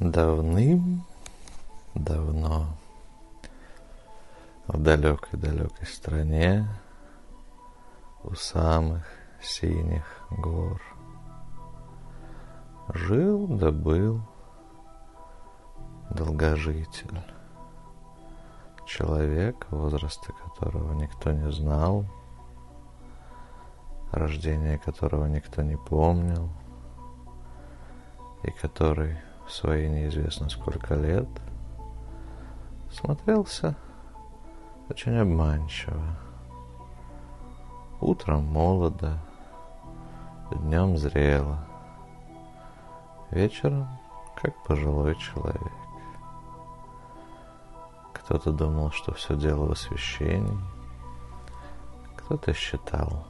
Давным-давно в далекой-далекой стране у самых синих гор жил да был долгожитель, человек, возраста которого никто не знал, рождение которого никто не помнил, и который в свои неизвестно сколько лет смотрелся очень обманчиво. Утром молодо, днем зрело, вечером как пожилой человек. Кто-то думал, что все дело в освещении, кто-то считал,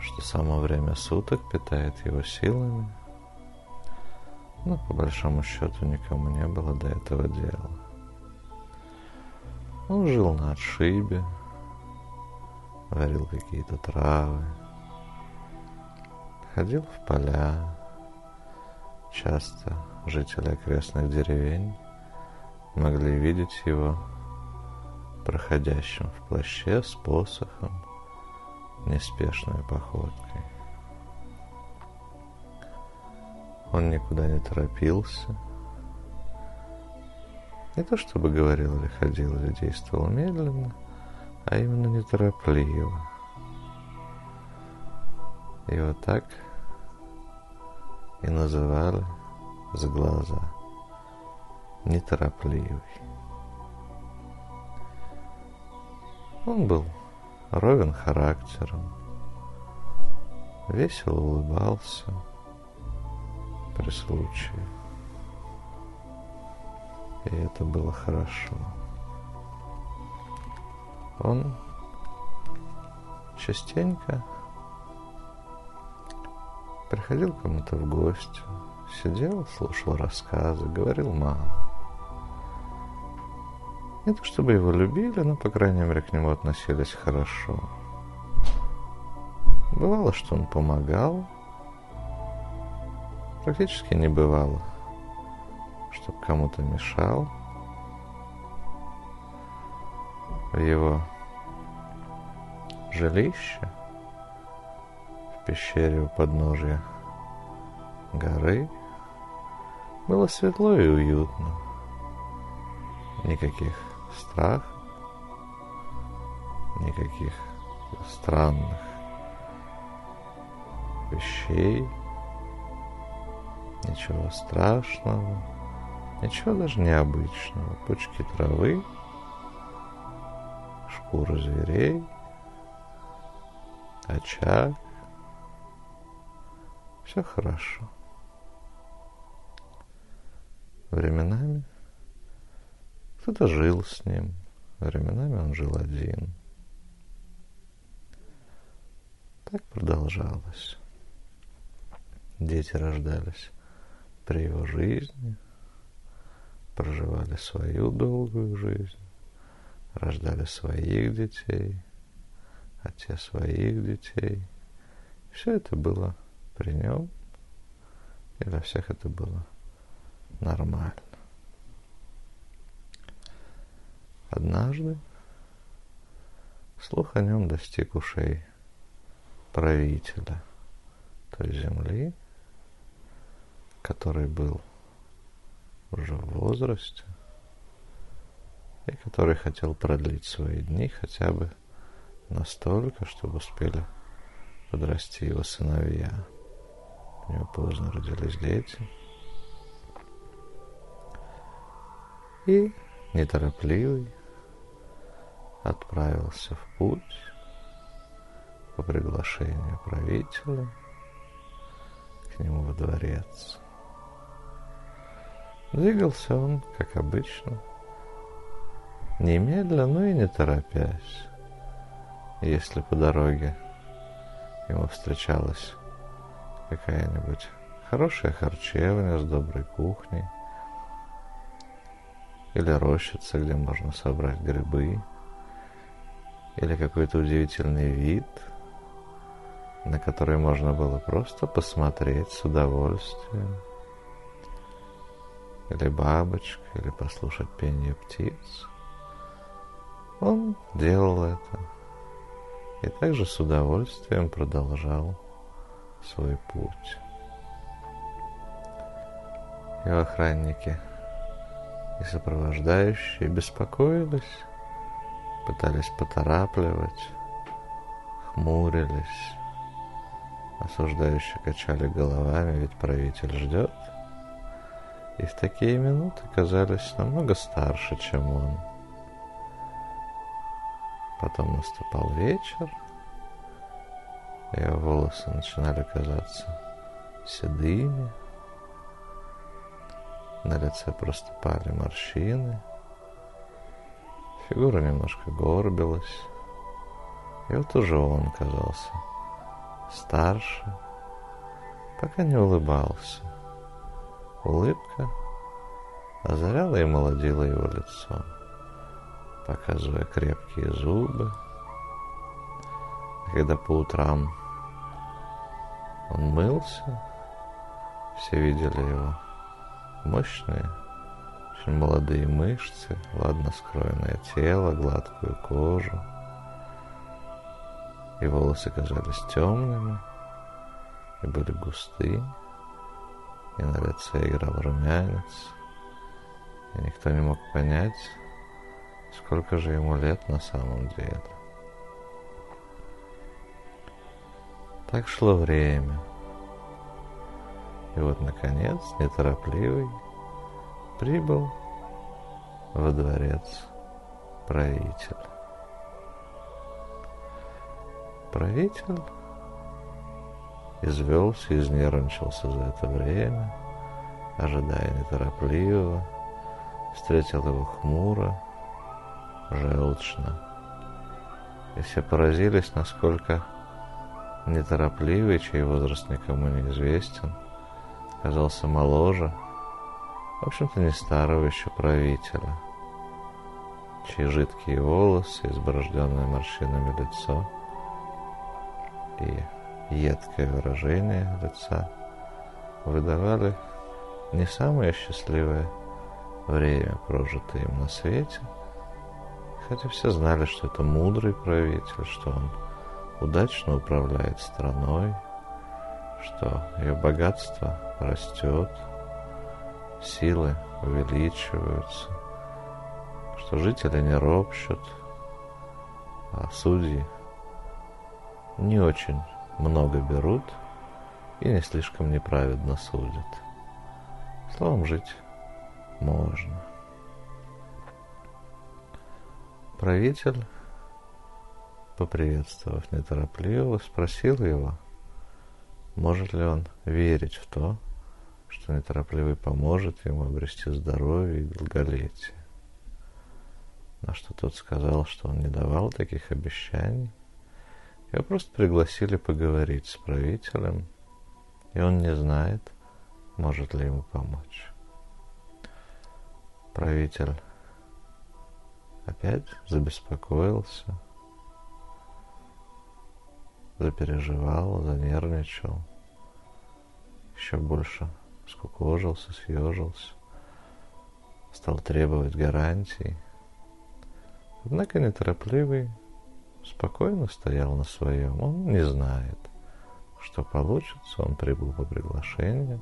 что само время суток питает его силами, но по большому счету никому не было до этого дела. Он жил на отшибе, варил какие-то травы, ходил в поля. Часто жители окрестных деревень могли видеть его проходящим в плаще с посохом, неспешной походкой. Он никуда не торопился. Не то чтобы говорил или ходил, или действовал медленно, а именно неторопливо. Вот так и называли за глаза неторопливый. Он был ровен характером, весело улыбался при случае. И это было хорошо. Он частенько приходил кому-то в гости, сидел, слушал рассказы, говорил мало. Не то чтобы его любили, но, по крайней мере, к нему относились хорошо. Бывало, что он помогал. Практически не бывало, чтобы кому-то мешал. В его жилище в пещере у подножья горы было светло и уютно. Никаких страх, никаких странных вещей, ничего страшного, ничего даже необычного. Пучки травы, шкуры зверей, очаг. Все хорошо. Временами кто-то жил с ним, временами он жил один. Так продолжалось. Дети рождались при его жизни, проживали свою долгую жизнь, рождали своих детей, а своих детей. Все это было при нем, и для всех это было нормально. Однажды слух о нем достиг ушей правителя той земли, который был уже в возрасте и который хотел продлить свои дни хотя бы настолько, чтобы успели подрасти его сыновья. У него поздно родились дети. И неторопливый отправился в путь по приглашению правителя к нему во дворец. Двигался он, как обычно, немедленно, но и не торопясь. Если по дороге ему встречалась какая-нибудь хорошая харчевня с доброй кухней, или рощица, где можно собрать грибы, или какой-то удивительный вид, на который можно было просто посмотреть с удовольствием. Или бабочка, или послушать пение птиц. Он делал это и также с удовольствием продолжал свой путь. Его охранники и сопровождающие беспокоились, пытались поторапливать, хмурились, осуждающие качали головами, ведь правитель ждет. И в такие минуты казались намного старше, чем он. Потом наступал вечер, его волосы начинали казаться седыми, на лице проступали морщины, фигура немножко горбилась, и вот уже он казался старше, пока не улыбался. Улыбка озаряла и молодила его лицо, показывая крепкие зубы. А когда по утрам он мылся, все видели его мощные, очень молодые мышцы, ладно скроенное тело, гладкую кожу – и волосы казались темными, и были густые, и на лице играл румянец, и никто не мог понять, сколько же ему лет на самом деле. Так шло время. И вот, наконец, неторопливый, прибыл во дворец правитель. Правитель извелся, изнервничался за это время, ожидая неторопливого, встретил его хмуро, желчно. И все поразились, насколько неторопливый, чей возраст никому не известен, казался моложе, в общем-то не старого еще правителя, чьи жидкие волосы, изборожденное морщинами лицо — и едкое выражение лица. Выдавали не самое счастливое время, прожитое им на свете, хотя все знали, что это мудрый правитель, что он удачно управляет страной, что ее богатство растет, силы увеличиваются, что жители не ропщут, а судьи не очень много берут и не слишком неправедно судят. Словом, жить можно. Правитель, поприветствовав неторопливо, спросил его, может ли он верить в то, что неторопливый поможет ему обрести здоровье и долголетие. На что тот сказал, что он не давал таких обещаний, его просто пригласили поговорить с правителем, и он не знает, может ли ему помочь. Правитель опять забеспокоился, запереживал, занервничал, еще больше скукожился, съежился, стал требовать гарантий. Однако неторопливый спокойно стоял на своем. Он не знает, что получится. Он прибыл по приглашению.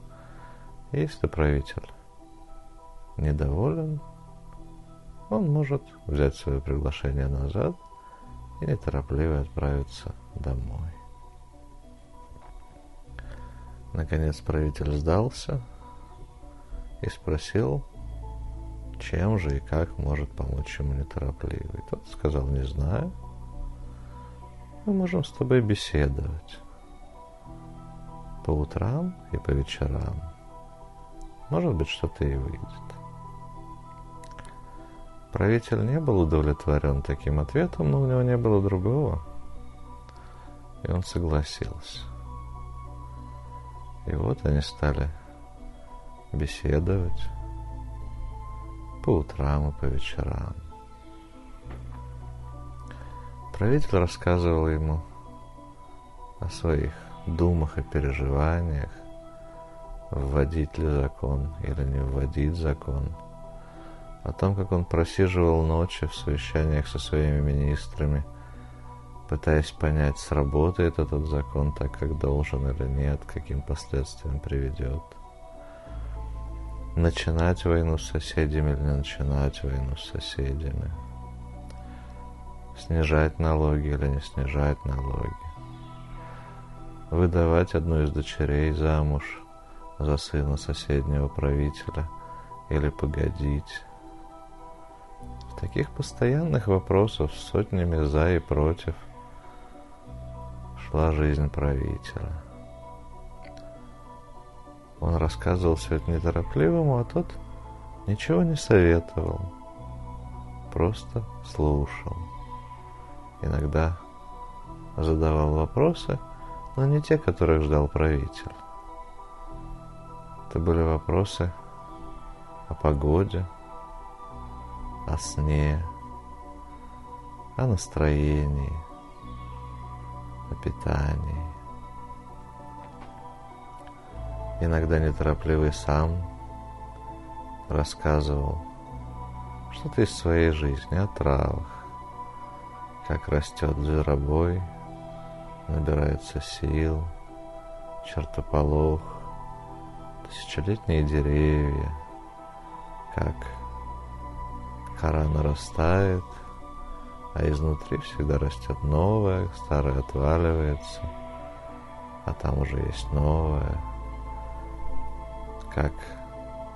Если правитель недоволен, он может взять свое приглашение назад и неторопливо отправиться домой. Наконец правитель сдался и спросил, чем же и как может помочь ему неторопливый. Тот сказал, не знаю мы можем с тобой беседовать по утрам и по вечерам. Может быть, что-то и выйдет. Правитель не был удовлетворен таким ответом, но у него не было другого. И он согласился. И вот они стали беседовать по утрам и по вечерам. Правитель рассказывал ему о своих думах и переживаниях, вводить ли закон или не вводить закон, о том, как он просиживал ночи в совещаниях со своими министрами, пытаясь понять, сработает этот закон так, как должен или нет, каким последствиям приведет. Начинать войну с соседями или не начинать войну с соседями. Снижать налоги или не снижать налоги. Выдавать одну из дочерей замуж за сына соседнего правителя или погодить Таких постоянных вопросов с сотнями за и против шла жизнь правителя. Он рассказывал все это неторопливому, а тот ничего не советовал, просто слушал. Иногда задавал вопросы, но не те, которых ждал правитель. Это были вопросы о погоде, о сне, о настроении, о питании. Иногда неторопливый сам рассказывал что-то из своей жизни о травах, как растет зверобой, набирается сил, чертополох, тысячелетние деревья, как кора нарастает, а изнутри всегда растет новое, старое отваливается, а там уже есть новое. Как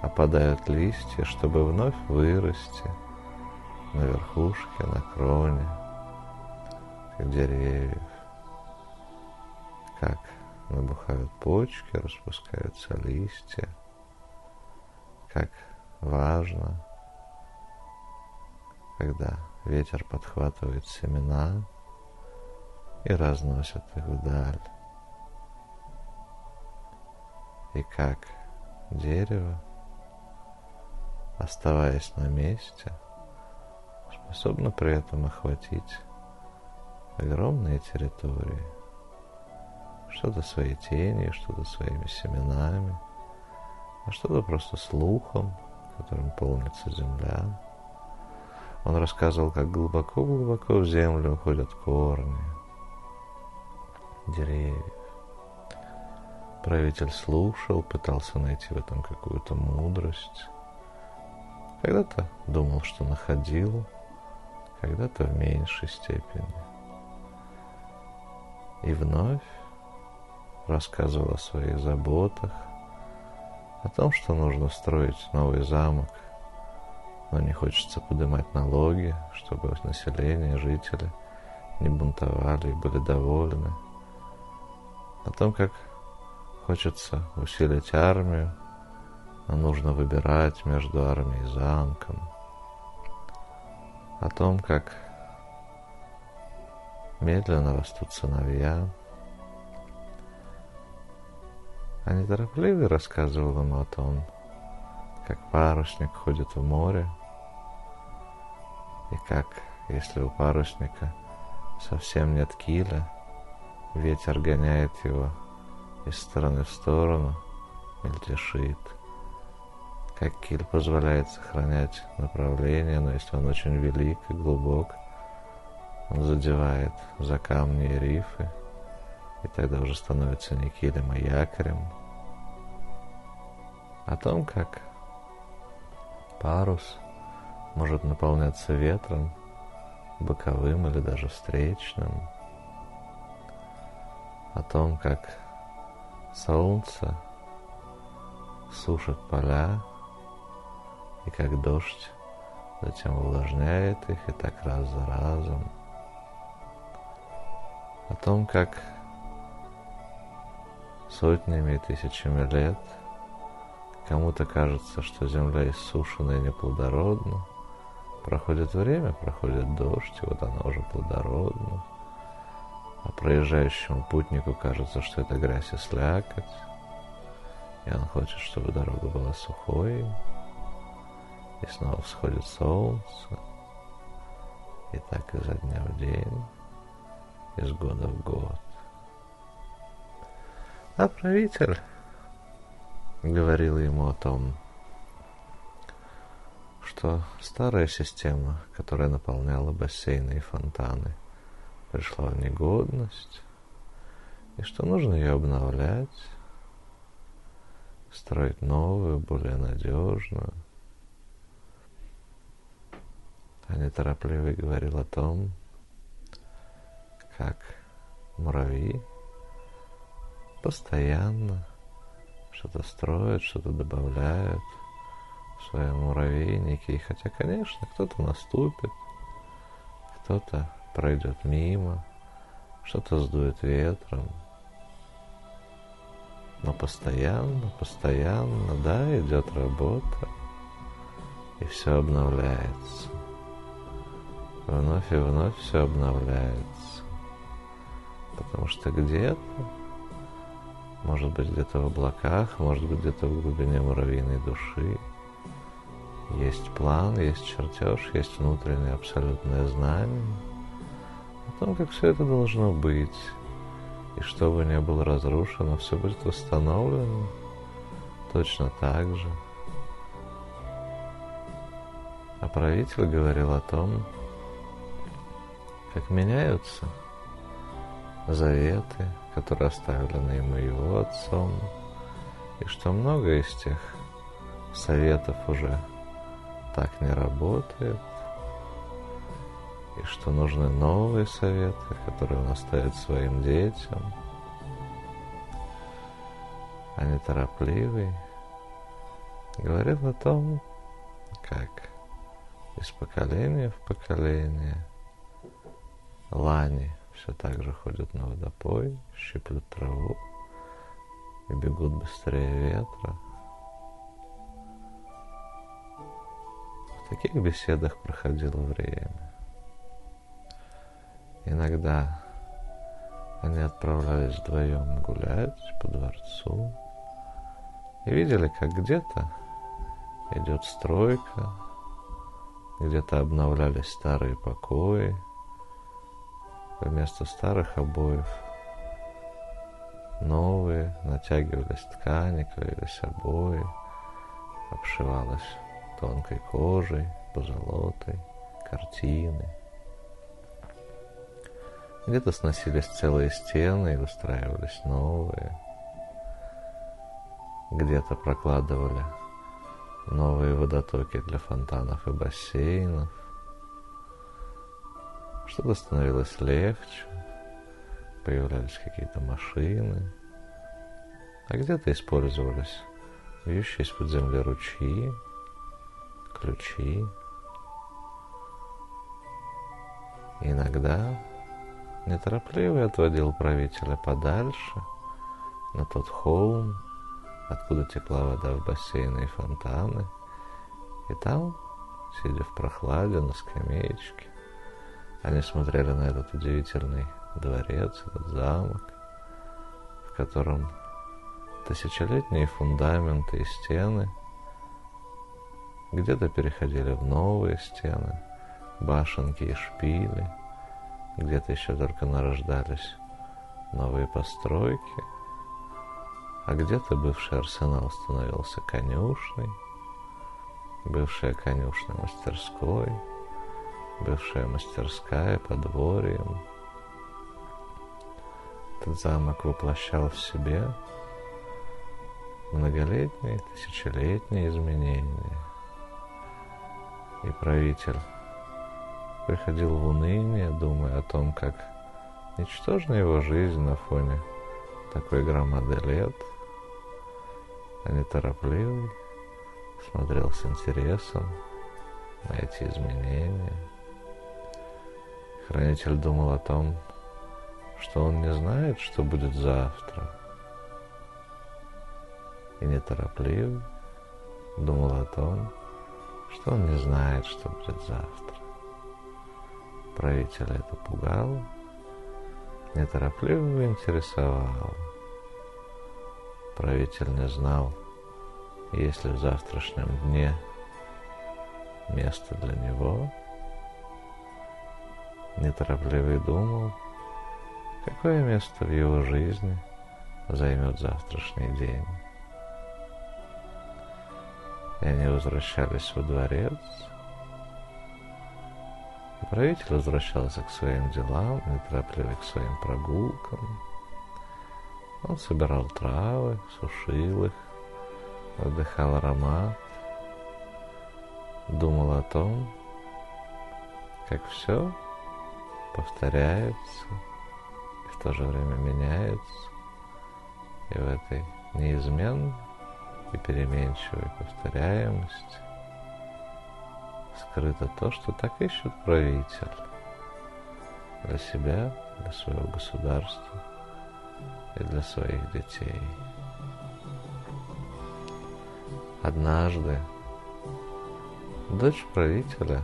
опадают листья, чтобы вновь вырасти на верхушке, на кроне деревьев. Как набухают почки, распускаются листья. Как важно когда ветер подхватывает семена и разносит их вдаль. И как дерево, оставаясь на месте, способно при этом охватить огромные территории, что-то своей тенью, что-то своими семенами, а что-то просто слухом, которым полнится земля, он рассказывал, как глубоко-глубоко в землю уходят корни деревьев. Правитель слушал, пытался найти в этом какую-то мудрость. Когда-то думал, что находил, когда-то в меньшей степени. И вновь рассказывал о своих заботах, о том, что нужно строить новый замок – но не хочется поднимать налоги, чтобы население, жители не бунтовали и были довольны. О том, как хочется усилить армию, но нужно выбирать между армией и замком. О том, как медленно растут сыновья. А неторопливый рассказывал ему о том, как парусник ходит в море, и как, если у парусника совсем нет киля, ветер гоняет его из стороны в сторону, мельтешит. Как киль позволяет сохранять направление, но если он очень велик и глубок, задевает за камни и рифы, и тогда уже становится не килем, а якорем. О том, как парус может наполняться ветром, боковым или даже встречным, о том, как солнце сушит поля и как дождь затем увлажняет их и так раз за разом, о том, как сотнями и тысячами лет – Кому-то кажется, что земля иссушена и неплодородна. Проходит время, проходит дождь, и вот она уже плодородна. А проезжающему путнику кажется, что это грязь и слякоть. И он хочет, чтобы дорога была сухой. И снова всходит солнце. И так изо дня в день, из года в год. А правитель говорила ему о том, что старая система, которая наполняла бассейны и фонтаны, пришла в негодность, и что нужно ее обновлять, строить новую, более надежную. А неторопливый говорил о том, как муравьи постоянно что-то строят, что-то добавляют в свои муравейники. И хотя, конечно, кто-то наступит, кто-то пройдет мимо, что-то сдует ветром. Но постоянно, постоянно, да, идет работа, и все обновляется. Вновь и вновь все обновляется. Потому что где-то, может быть где-то в облаках, может быть где-то в глубине муравьиной души, есть план, есть чертеж, есть внутреннее абсолютное знание о том, как все это должно быть. И что бы ни было разрушено, все будет восстановлено точно так же. А правитель говорил о том, как меняются заветы, которые оставлены ему его отцом, и что много из тех советов уже так не работает, и что нужны новые советы, которые он оставит своим детям, а неторопливый говорил о том, как из поколения в поколение лани все так же ходят на водопой, щиплют траву и бегут быстрее ветра. В таких беседах проходило время. Иногда они отправлялись вдвоем гулять по дворцу и видели, как где-то идет стройка, где-то обновлялись старые покои, вместо старых обоев новые, натягивались ткани, клеились обои, обшивалась тонкой кожей, позолотой, картины. Где-то сносились целые стены и выстраивались новые. Где-то прокладывали новые водотоки для фонтанов и бассейнов. Что-то становилось легче, появлялись какие-то машины, а где-то использовались вьющие из-под земли ручьи, ключи. иногда неторопливо отводил правителя подальше, на тот холм, откуда текла вода в бассейны и фонтаны. И там, сидя в прохладе на скамеечке, они смотрели на этот удивительный дворец, этот замок, в котором тысячелетние фундаменты и стены где-то переходили в новые стены, башенки и шпили, где-то еще только нарождались новые постройки, а где-то бывший арсенал становился конюшной, бывшая конюшня мастерской, бывшая мастерская подворьем. Этот замок воплощал в себе многолетние, тысячелетние изменения. И правитель приходил в уныние, думая о том, как ничтожна его жизнь на фоне такой громады лет, а неторопливый смотрел с интересом на эти изменения. Хранитель думал о том, что он не знает, что будет завтра. И неторопливый думал о том, что он не знает, что будет завтра. Правителя это пугало, неторопливо интересовало. Правитель не знал, есть ли в завтрашнем дне место для него. Неторопливый думал, какое место в его жизни займет завтрашний день. И они возвращались во дворец. И правитель возвращался к своим делам, неторопливый к своим прогулкам. Он собирал травы, сушил их, вдыхал аромат, думал о том, как все повторяется и в то же время меняется. И в этой неизменной и переменчивой повторяемости скрыто то, что так ищет правитель для себя, для своего государства и для своих детей. Однажды дочь правителя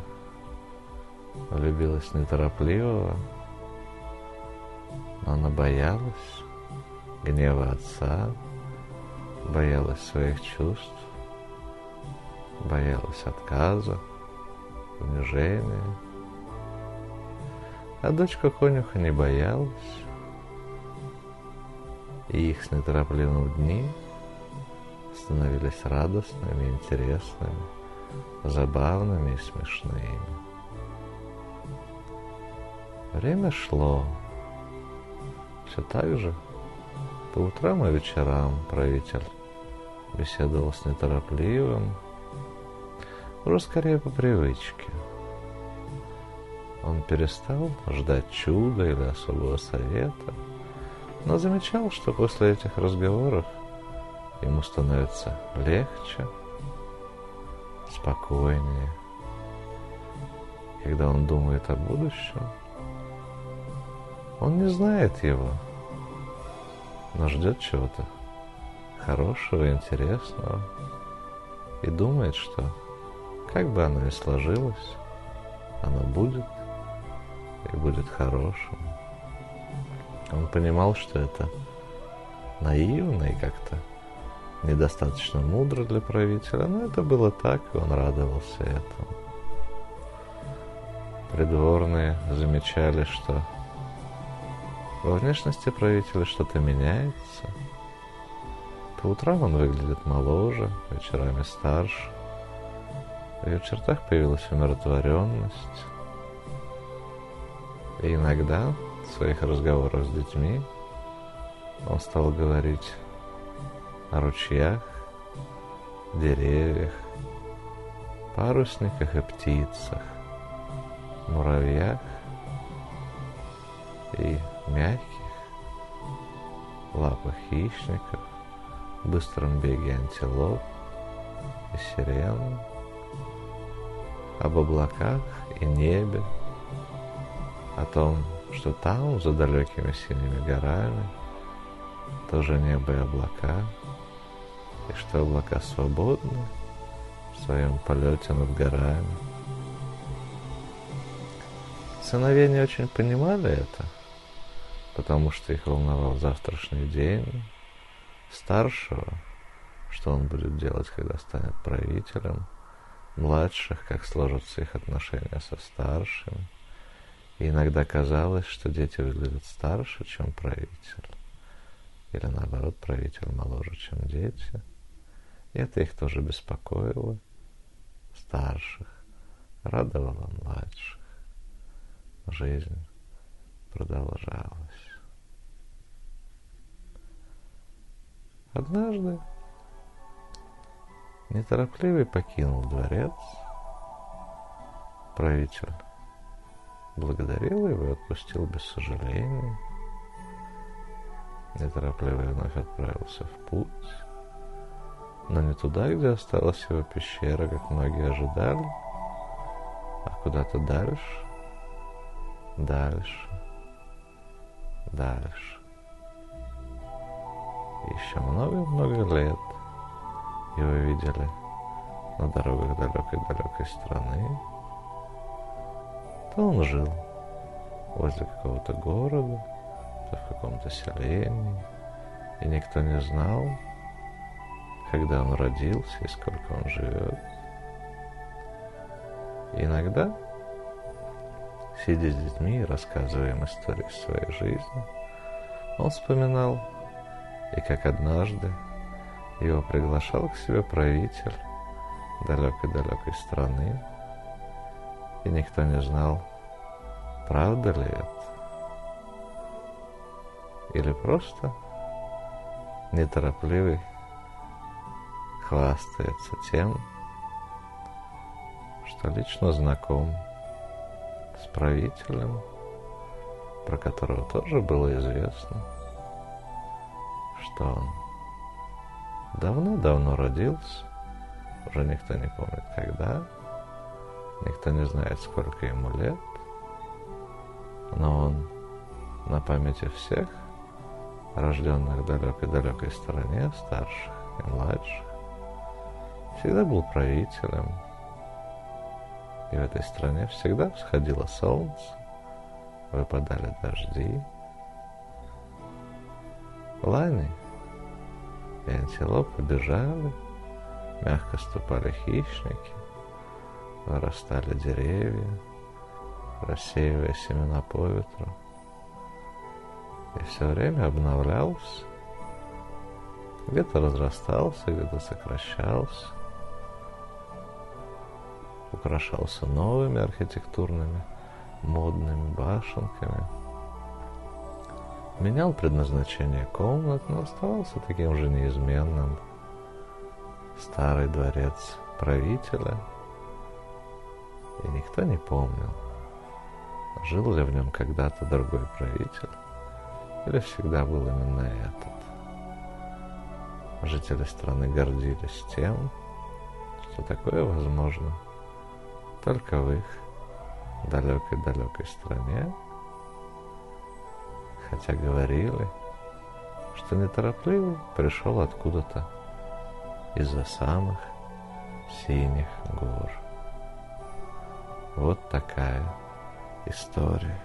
влюбилась неторопливого, но она боялась гнева отца, боялась своих чувств, боялась отказа, унижения. А дочка конюха не боялась, и их с неторопливым дни становились радостными, интересными, забавными и смешными. Время шло. Все так же по утрам и вечерам правитель беседовал с неторопливым, уже скорее по привычке. Он перестал ждать чуда или особого совета, но замечал, что после этих разговоров ему становится легче, спокойнее. Когда он думает о будущем, он не знает его, но ждет чего-то хорошего, интересного и думает, что как бы оно ни сложилось, оно будет и будет хорошим. Он понимал, что это наивно и как-то недостаточно мудро для правителя, но это было так, и он радовался этому. Придворные замечали, что во внешности правителя что-то меняется. По утрам он выглядит моложе, вечерами старше. В ее чертах появилась умиротворенность. И иногда в своих разговорах с детьми он стал говорить о ручьях, деревьях, парусниках и птицах, муравьях и мягких лапах хищников, быстром беге антилоп и сирен, об облаках и небе, о том, что там, за далекими синими горами, тоже небо и облака, и что облака свободны в своем полете над горами. Сыновья не очень понимали это, потому что их волновал завтрашний день старшего, что он будет делать, когда станет правителем, младших, как сложатся их отношения со старшим. И иногда казалось, что дети выглядят старше, чем правитель. Или наоборот, правитель моложе, чем дети. И это их тоже беспокоило. Старших. Радовало младших. Жизнь продолжалась. Однажды неторопливый покинул дворец. Правитель благодарил его и отпустил без сожаления. Неторопливый вновь отправился в путь, но не туда, где осталась его пещера, как многие ожидали, а куда-то дальше, дальше, дальше. Еще много-много лет его видели на дорогах далекой-далекой страны. То он жил возле какого-то города, то в каком-то селении, и никто не знал, когда он родился и сколько он живет. И иногда, сидя с детьми и рассказывая им истории своей жизни, он вспоминал и как однажды его приглашал к себе правитель далекой-далекой страны, и никто не знал, правда ли это, или просто неторопливый хвастается тем, что лично знаком с правителем, про которого тоже было известно, что он давно-давно родился, уже никто не помнит когда, никто не знает, сколько ему лет, но он на памяти всех, рожденных в далекой-далекой стороне, старших и младших, всегда был правителем, и в этой стране всегда всходило солнце, выпадали дожди. Лани и антилопы бежали, мягко ступали хищники, вырастали деревья, рассеивая семена по ветру. И все время обновлялся, где-то разрастался, где-то сокращался – украшался новыми архитектурными модными башенками, менял предназначение комнат, но оставался таким же неизменным. Старый дворец правителя, и никто не помнил, жил ли в нем когда-то другой правитель, или всегда был именно этот. Жители страны гордились тем, что такое возможно – только в их далекой-далекой стране, хотя говорили, что неторопливый пришел откуда-то из-за самых синих гор. Вот такая история.